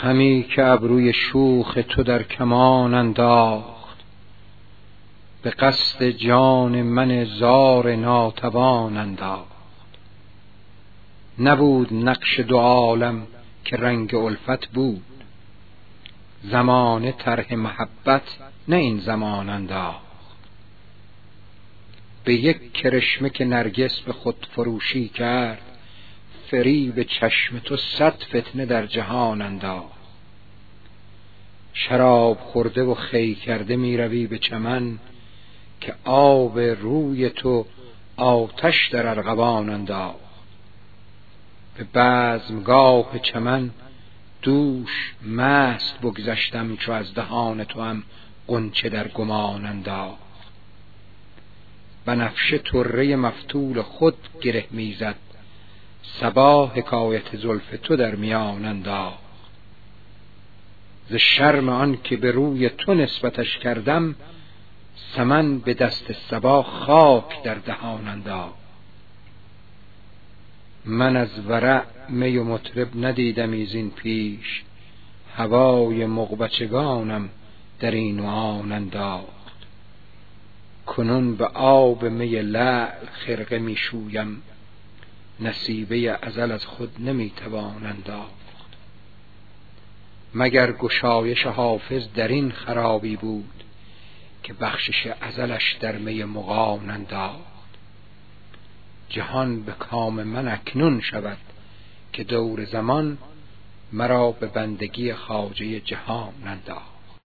خمی که ابروی شوخ تو در کمان انداخت. به قصد جان من زار ناتوان انداخت. نبود نقش دو عالم که رنگ الفت بود. زمان طرح محبت نه این زمان انداخت. به یک کرشمه که نرگس به خود فروشی کرد فریب چشم تو صد فتنه در جهان انداخت شراب خورده و خی کرده می روی به چمن که آب روی تو آتش در ارغوان انداخت به بزمگاه چمن دوش مست بگذشتم چو از دهان تو هم قنچه در گمان انداخت بنفشه طره مفتول خود گره می‌زد صبا حکایت زلف تو در میان انداخت. ز شرم آن که به روی تو نسبتش کردم سمن به دست سبا خاک در دهان انداخت. من از ورع می و مطرب ندیدم این پیش هوای مغبچگانم در این و آن انداخت. کنون به آب می لعل خرقه می شویم نصیبه ازل از خود نمی توان انداخت. مگر گشایش حافظ در این خرابی بود که بخشش ازلش در می مغان انداخت؟ جهان به کام من اکنون شود که دور زمان مرا به بندگی خواجه جهان انداخت.